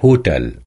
hotel.